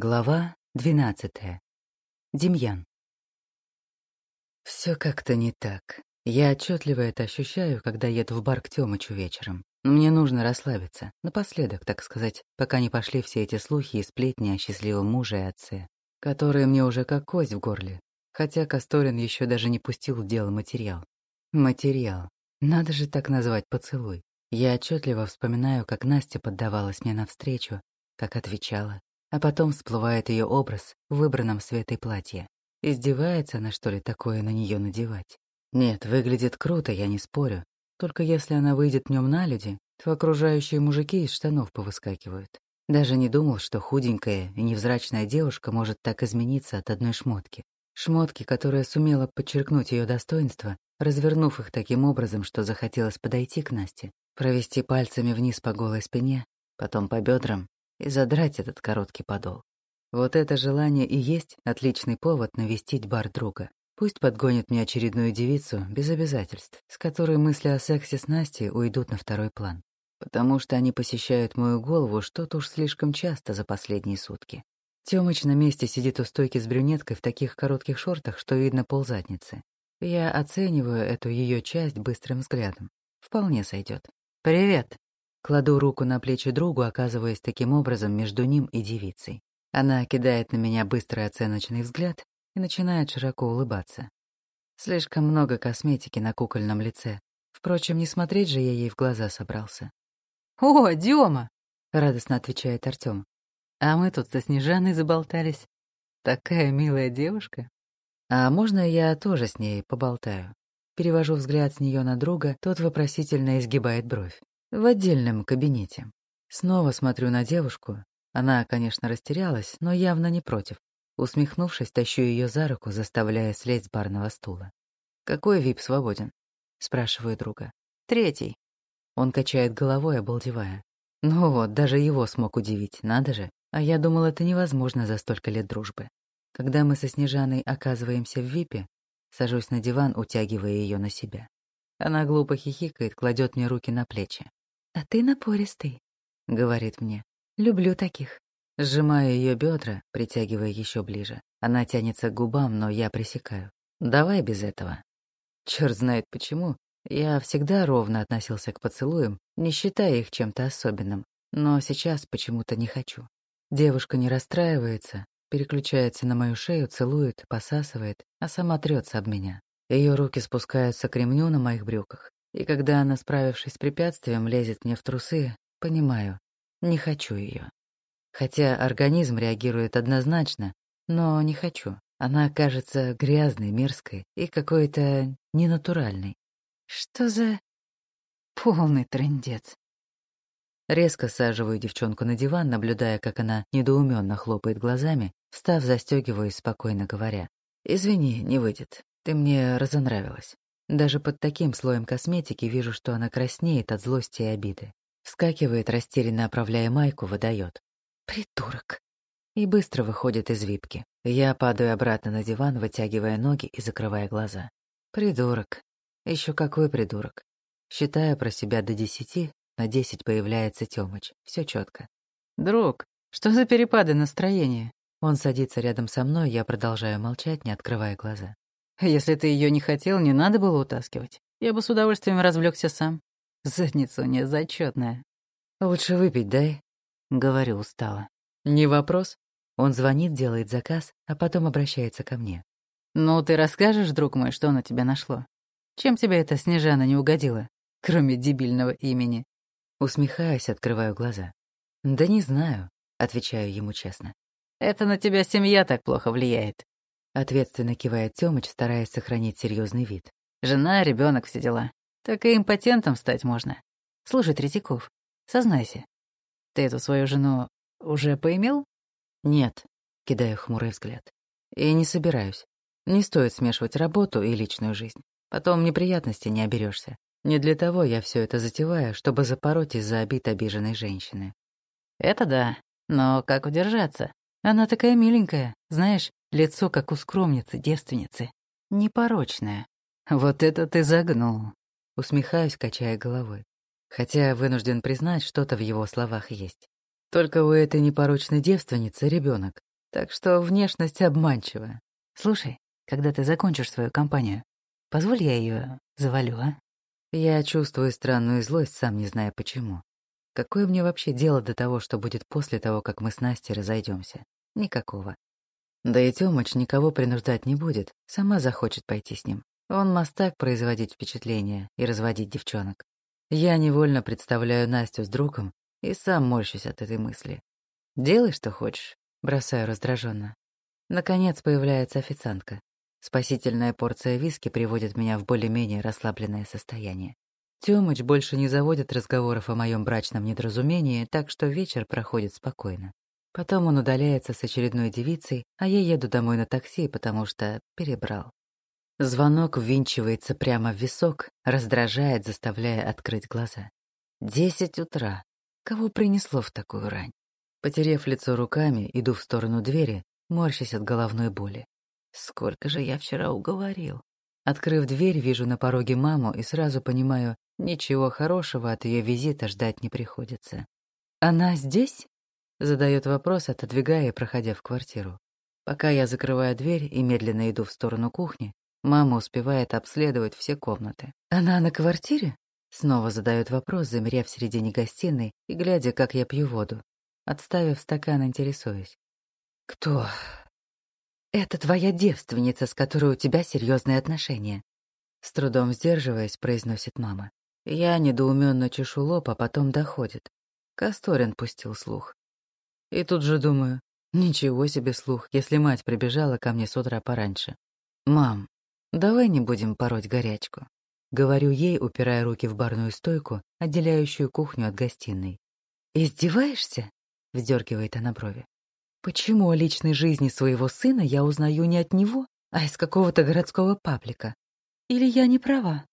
Глава двенадцатая. Демьян. Все как-то не так. Я отчетливо это ощущаю, когда еду в бар к Тёмычу вечером. Мне нужно расслабиться, напоследок, так сказать, пока не пошли все эти слухи и сплетни о счастливом муже и отце, которые мне уже как кость в горле, хотя Касторин еще даже не пустил в дело материал. Материал. Надо же так назвать поцелуй. Я отчетливо вспоминаю, как Настя поддавалась мне навстречу, как отвечала, а потом всплывает ее образ в выбранном Светой платье. Издевается она, что ли, такое на нее надевать? Нет, выглядит круто, я не спорю. Только если она выйдет днем на люди, то окружающие мужики из штанов повыскакивают. Даже не думал, что худенькая и невзрачная девушка может так измениться от одной шмотки. Шмотки, которая сумела подчеркнуть ее достоинство, развернув их таким образом, что захотелось подойти к Насте, провести пальцами вниз по голой спине, потом по бедрам и задрать этот короткий подол. Вот это желание и есть отличный повод навестить бар друга. Пусть подгонит мне очередную девицу без обязательств, с которой мысли о сексе с Настей уйдут на второй план. Потому что они посещают мою голову что-то уж слишком часто за последние сутки. Тёмыч на месте сидит у стойки с брюнеткой в таких коротких шортах, что видно ползадницы. Я оцениваю эту ее часть быстрым взглядом. Вполне сойдет. «Привет!» Кладу руку на плечи другу, оказываясь таким образом между ним и девицей. Она кидает на меня быстрый оценочный взгляд и начинает широко улыбаться. Слишком много косметики на кукольном лице. Впрочем, не смотреть же я ей в глаза собрался. «О, Дёма!» — радостно отвечает Артём. «А мы тут со Снежаной заболтались. Такая милая девушка. А можно я тоже с ней поболтаю?» Перевожу взгляд с нее на друга, тот вопросительно изгибает бровь. В отдельном кабинете. Снова смотрю на девушку. Она, конечно, растерялась, но явно не против. Усмехнувшись, тащу ее за руку, заставляя слезть с барного стула. «Какой вип свободен?» — спрашиваю друга. «Третий». Он качает головой, обалдевая. Ну вот, даже его смог удивить, надо же. А я думал, это невозможно за столько лет дружбы. Когда мы со Снежаной оказываемся в випе, сажусь на диван, утягивая ее на себя. Она глупо хихикает, кладет мне руки на плечи. «А ты напористый», — говорит мне. «Люблю таких». Сжимаю ее бедра, притягивая еще ближе. Она тянется к губам, но я пресекаю. «Давай без этого». Черт знает почему. Я всегда ровно относился к поцелуям, не считая их чем-то особенным. Но сейчас почему-то не хочу. Девушка не расстраивается, переключается на мою шею, целует, посасывает, а сама трется об меня. Ее руки спускаются к ремню на моих брюках. И когда она, справившись с препятствием, лезет мне в трусы, понимаю, не хочу ее. Хотя организм реагирует однозначно, но не хочу. Она кажется грязной, мерзкой и какой-то ненатуральной. Что за полный трындец? Резко саживаю девчонку на диван, наблюдая, как она недоуменно хлопает глазами, встав, застегиваюсь, спокойно говоря. «Извини, не выйдет. Ты мне разонравилась. Даже под таким слоем косметики вижу, что она краснеет от злости и обиды. Вскакивает, растерянно оправляя майку, выдает. «Придурок!» И быстро выходит из випки. Я падаю обратно на диван, вытягивая ноги и закрывая глаза. «Придурок. Еще какой придурок?» Считаю про себя до десяти, на десять появляется Тёмыч. Все четко. «Друг, что за перепады настроения?» Он садится рядом со мной, я продолжаю молчать, не открывая глаза. Если ты ее не хотел, не надо было утаскивать. Я бы с удовольствием развлекся сам. Задница у нее зачетная. Лучше выпить дай, говорю устало. Не вопрос. Он звонит, делает заказ, а потом обращается ко мне. Ну, ты расскажешь, друг мой, что на тебя нашло? Чем тебе эта Снежана не угодила, кроме дебильного имени? Усмехаюсь, открываю глаза. Да не знаю, отвечаю ему честно. Это на тебя семья так плохо влияет. Ответственно кивает Тёмыч, стараясь сохранить серьезный вид. Жена, ребенок, все дела. Так и импотентом стать можно. Слушай, Третьяков, сознайся. Ты эту свою жену уже поимел? Нет, кидаю хмурый взгляд. И не собираюсь. Не стоит смешивать работу и личную жизнь. Потом неприятностей не оберешься. Не для того я все это затеваю, чтобы запороть из-за обид обиженной женщины. Это да, но как удержаться? Она такая миленькая, знаешь, Лицо, как у скромницы, девственницы. Непорочное. Вот это ты загнул. Усмехаюсь, качая головой. Хотя вынужден признать, что-то в его словах есть. Только у этой непорочной девственницы ребенок, Так что внешность обманчива. Слушай, когда ты закончишь свою кампанию, позволь я ее завалю, а? Я чувствую странную злость, сам не зная почему. Какое мне вообще дело до того, что будет после того, как мы с Настей разойдемся? Никакого. Да и Тёмыч никого принуждать не будет, сама захочет пойти с ним. Он мастак производить впечатление и разводить девчонок. Я невольно представляю Настю с другом и сам морщусь от этой мысли. «Делай, что хочешь», — бросаю раздраженно. Наконец появляется официантка. Спасительная порция виски приводит меня в более-менее расслабленное состояние. Тёмыч больше не заводит разговоров о моем брачном недоразумении, так что вечер проходит спокойно. Потом он удаляется с очередной девицей, а я еду домой на такси, потому что перебрал. Звонок ввинчивается прямо в висок, раздражает, заставляя открыть глаза. Десять утра. Кого принесло в такую рань? Потерев лицо руками, иду в сторону двери, морщась от головной боли. Сколько же я вчера уговорил? Открыв дверь, вижу на пороге маму и сразу понимаю, ничего хорошего от ее визита ждать не приходится. «Она здесь?» — задает вопрос, отодвигая и проходя в квартиру. Пока я закрываю дверь и медленно иду в сторону кухни, мама успевает обследовать все комнаты. «Она на квартире?» Снова задает вопрос, замерев в середине гостиной и глядя, как я пью воду. Отставив стакан, интересуюсь. «Кто?» «Это твоя девственница, с которой у тебя серьезные отношения», — с трудом сдерживаясь, произносит мама. Я недоуменно чешу лоб, а потом доходит. Касторин пустил слух. И тут же думаю, ничего себе слух, если мать прибежала ко мне с утра пораньше. «Мам, давай не будем пороть горячку», — говорю ей, упирая руки в барную стойку, отделяющую кухню от гостиной. «Издеваешься?» — вздергивает она брови. Почему о личной жизни своего сына я узнаю не от него, а из какого-то городского паблика? Или я не права?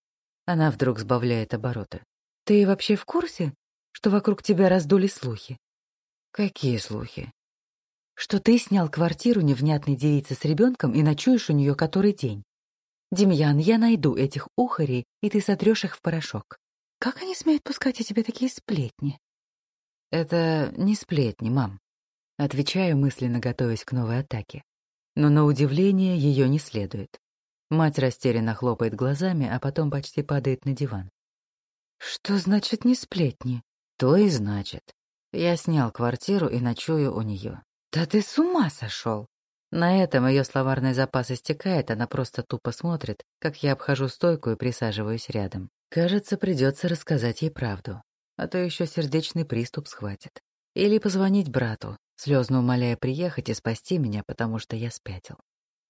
Она вдруг сбавляет обороты. Ты вообще в курсе, что вокруг тебя раздули слухи? Какие слухи? Что ты снял квартиру невнятной девицы с ребенком и ночуешь у нее который день. Демьян, я найду этих ухарей, и ты сотрешь их в порошок. Как они смеют пускать о тебе такие сплетни? Это не сплетни, мам. Отвечаю, мысленно готовясь к новой атаке. Но на удивление ее не следует. Мать растерянно хлопает глазами, а потом почти падает на диван. «Что значит не сплетни?» «То и значит. Я снял квартиру и ночую у нее». «Да ты с ума сошел!» На этом ее словарный запас истекает, она просто тупо смотрит, как я обхожу стойку и присаживаюсь рядом. Кажется, придется рассказать ей правду, а то еще сердечный приступ схватит. Или позвонить брату, слезно умоляя приехать и спасти меня, потому что я спятил.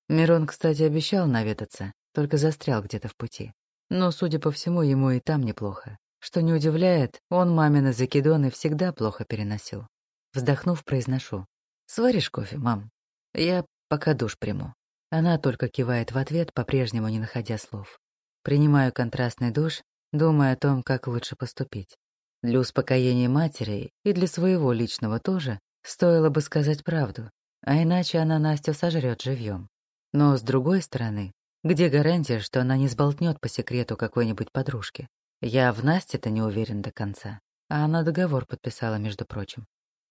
Мирон, кстати, обещал наведаться, только застрял где-то в пути. Но, судя по всему, ему и там неплохо. Что не удивляет, он мамины закидоны всегда плохо переносил. Вздохнув, произношу. «Сваришь кофе, мам? Я пока душ приму». Она только кивает в ответ, по-прежнему не находя слов. Принимаю контрастный душ, думая о том, как лучше поступить. Для успокоения матери и для своего личного тоже Стоило бы сказать правду, а иначе она Настю сожрет живьем. Но, с другой стороны, где гарантия, что она не сболтнет по секрету какой-нибудь подружки? Я в Насте-то не уверен до конца, а она договор подписала, между прочим.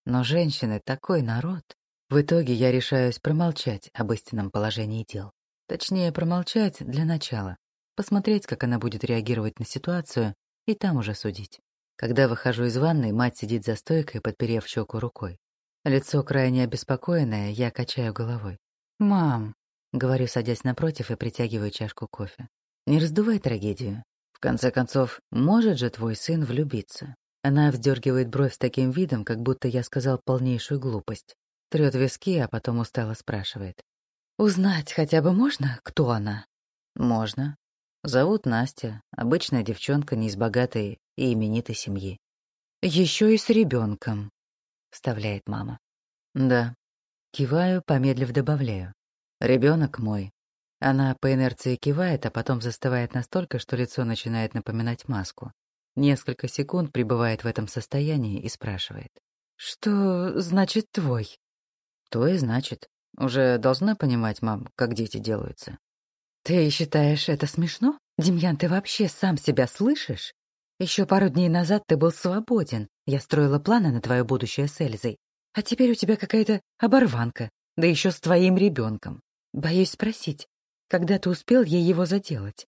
Но женщины — такой народ. В итоге я решаюсь промолчать об истинном положении дел. Точнее, промолчать для начала. Посмотреть, как она будет реагировать на ситуацию, и там уже судить. Когда выхожу из ванной, мать сидит за стойкой, подперев щеку рукой. Лицо крайне обеспокоенное, я качаю головой. «Мам», — говорю, садясь напротив и притягиваю чашку кофе, — «не раздувай трагедию. Конце концов, может же твой сын влюбиться?» Она вздергивает бровь с таким видом, как будто я сказал полнейшую глупость. Трет виски, а потом устало спрашивает. «Узнать хотя бы можно, кто она?» «Можно. Зовут Настя, обычная девчонка не из богатой и именитой семьи. Еще и с ребенком вставляет мама. Да. Киваю, помедлив добавляю. Ребенок мой. Она по инерции кивает, а потом застывает настолько, что лицо начинает напоминать маску. Несколько секунд пребывает в этом состоянии и спрашивает. «Что значит твой?» «То и значит. Уже должна понимать, мам, как дети делаются». «Ты считаешь это смешно? Демьян, ты вообще сам себя слышишь? Еще пару дней назад ты был свободен. Я строила планы на твое будущее с Эльзой. А теперь у тебя какая-то оборванка. Да еще с твоим ребенком. Боюсь спросить, когда ты успел ей его заделать?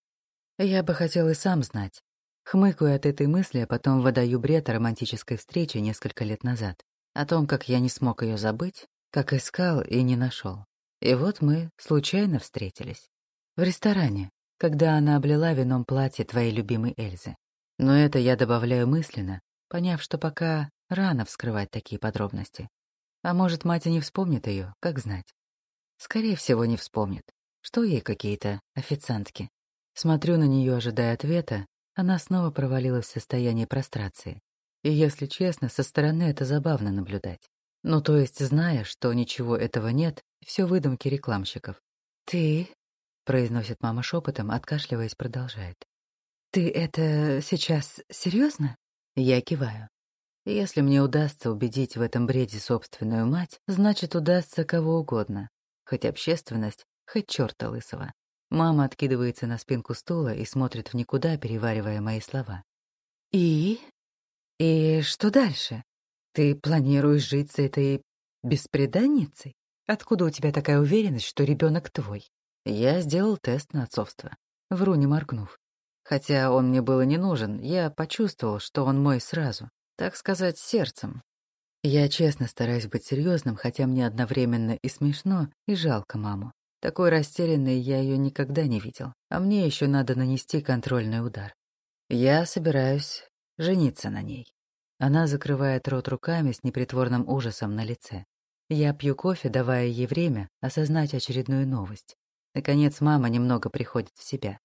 Я бы хотел и сам знать. Хмыкаю от этой мысли, а потом выдаю бред о романтической встрече несколько лет назад. О том, как я не смог ее забыть, как искал и не нашел. И вот мы случайно встретились. В ресторане, когда она облила вином платье твоей любимой Эльзы. Но это я добавляю мысленно, поняв, что пока рано вскрывать такие подробности. А может, мать и не вспомнит ее, как знать. Скорее всего, не вспомнит. Что ей какие-то официантки? Смотрю на нее, ожидая ответа, она снова провалилась в состояние прострации. И, если честно, со стороны это забавно наблюдать. Ну, то есть, зная, что ничего этого нет, все выдумки рекламщиков. «Ты...» — произносит мама шепотом, откашливаясь, продолжает. «Ты это сейчас серьезно? Я киваю. Если мне удастся убедить в этом бреде собственную мать, значит, удастся кого угодно. Хоть общественность, хоть черта лысого. Мама откидывается на спинку стула и смотрит в никуда, переваривая мои слова. «И? И что дальше? Ты планируешь жить с этой беспреданницей? Откуда у тебя такая уверенность, что ребенок твой?» Я сделал тест на отцовство. Вру, не моргнув. Хотя он мне было не нужен, я почувствовал, что он мой сразу. Так сказать, сердцем. Я честно стараюсь быть серьезным, хотя мне одновременно и смешно, и жалко маму. Такой растерянной я ее никогда не видел, а мне еще надо нанести контрольный удар. Я собираюсь жениться на ней. Она закрывает рот руками с непритворным ужасом на лице. Я пью кофе, давая ей время осознать очередную новость. Наконец мама немного приходит в себя.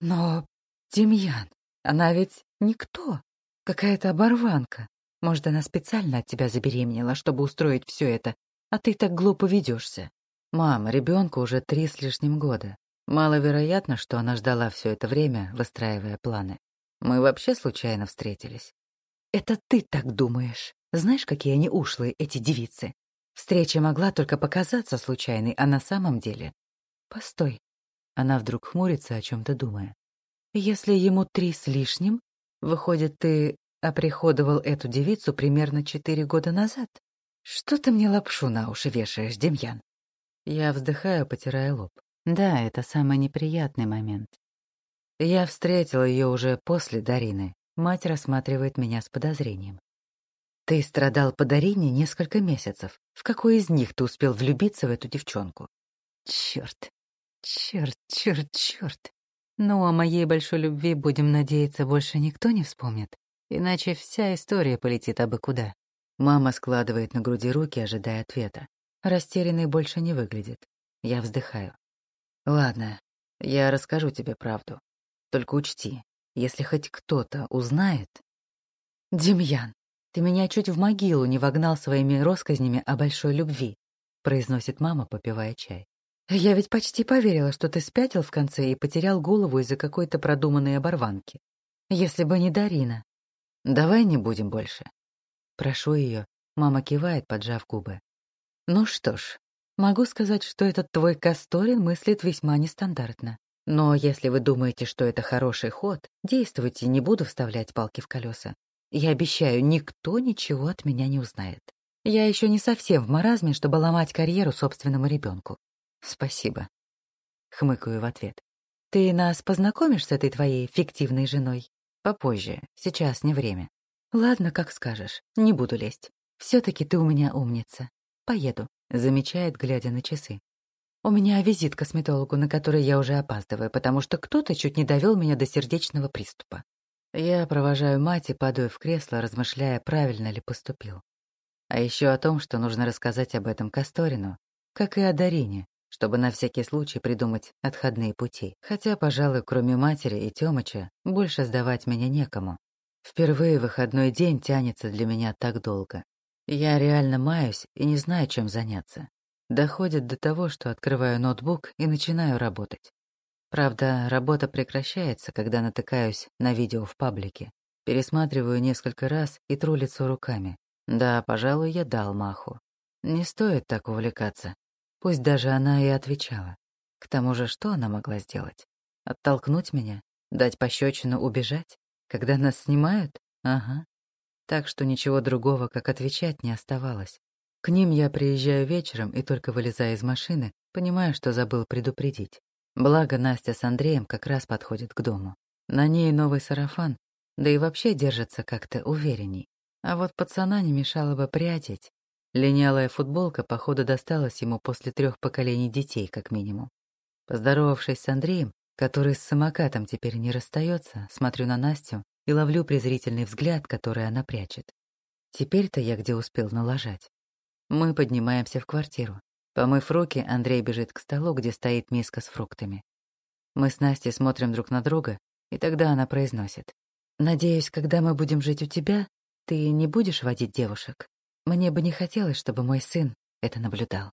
«Но, Демьян, она ведь никто. Какая-то оборванка. Может, она специально от тебя забеременела, чтобы устроить все это, а ты так глупо ведешься. Мама, ребенку уже три с лишним года. Маловероятно, что она ждала все это время, выстраивая планы. Мы вообще случайно встретились. Это ты так думаешь. Знаешь, какие они ушлые, эти девицы? Встреча могла только показаться случайной, а на самом деле... Постой. Она вдруг хмурится, о чем-то думая. Если ему три с лишним, выходит, ты оприходовал эту девицу примерно четыре года назад. Что ты мне лапшу на уши вешаешь, Демьян? Я вздыхаю, потирая лоб. Да, это самый неприятный момент. Я встретил ее уже после Дарины. Мать рассматривает меня с подозрением. Ты страдал по Дарине несколько месяцев. В какой из них ты успел влюбиться в эту девчонку? Черт, черт, черт, черт. Ну, о моей большой любви, будем надеяться, больше никто не вспомнит. Иначе вся история полетит абы куда. Мама складывает на груди руки, ожидая ответа. Растерянный больше не выглядит. Я вздыхаю. Ладно, я расскажу тебе правду. Только учти, если хоть кто-то узнает... Демьян, ты меня чуть в могилу не вогнал своими россказнями о большой любви, произносит мама, попивая чай. Я ведь почти поверила, что ты спятил в конце и потерял голову из-за какой-то продуманной оборванки. Если бы не Дарина, Давай не будем больше. Прошу ее. Мама кивает, поджав губы. Ну что ж, могу сказать, что этот твой Касторин мыслит весьма нестандартно. Но если вы думаете, что это хороший ход, действуйте, не буду вставлять палки в колеса. Я обещаю, никто ничего от меня не узнает. Я еще не совсем в маразме, чтобы ломать карьеру собственному ребенку. Спасибо. Хмыкаю в ответ. Ты нас познакомишь с этой твоей фиктивной женой? Попозже, сейчас не время. Ладно, как скажешь, не буду лезть. Все-таки ты у меня умница. Поеду, замечает, глядя на часы. У меня визит к косметологу, на который я уже опаздываю, потому что кто-то чуть не довел меня до сердечного приступа. Я провожаю мать и падаю в кресло, размышляя, правильно ли поступил. А еще о том, что нужно рассказать об этом Касторину, как и о Дарине, чтобы на всякий случай придумать отходные пути. Хотя, пожалуй, кроме матери и Тёмыча, больше сдавать меня некому. Впервые выходной день тянется для меня так долго. Я реально маюсь и не знаю, чем заняться. Доходит до того, что открываю ноутбук и начинаю работать. Правда, работа прекращается, когда натыкаюсь на видео в паблике. Пересматриваю несколько раз и тру лицо руками. Да, пожалуй, я дал маху. Не стоит так увлекаться. Пусть даже она и отвечала. К тому же, что она могла сделать? Оттолкнуть меня? Дать пощечину, убежать? Когда нас снимают? Ага. Так что ничего другого, как отвечать, не оставалось. К ним я приезжаю вечером и только вылезая из машины, понимаю, что забыл предупредить. Благо Настя с Андреем как раз подходит к дому. На ней новый сарафан, да и вообще держится как-то уверенней. А вот пацана не мешало бы прятить. Линялая футболка, походу, досталась ему после трех поколений детей, как минимум. Поздоровавшись с Андреем, который с самокатом теперь не расстается, смотрю на Настю и ловлю презрительный взгляд, который она прячет. Теперь-то я где успел налажать. Мы поднимаемся в квартиру. Помыв руки, Андрей бежит к столу, где стоит миска с фруктами. Мы с Настей смотрим друг на друга, и тогда она произносит. «Надеюсь, когда мы будем жить у тебя, ты не будешь водить девушек? Мне бы не хотелось, чтобы мой сын это наблюдал».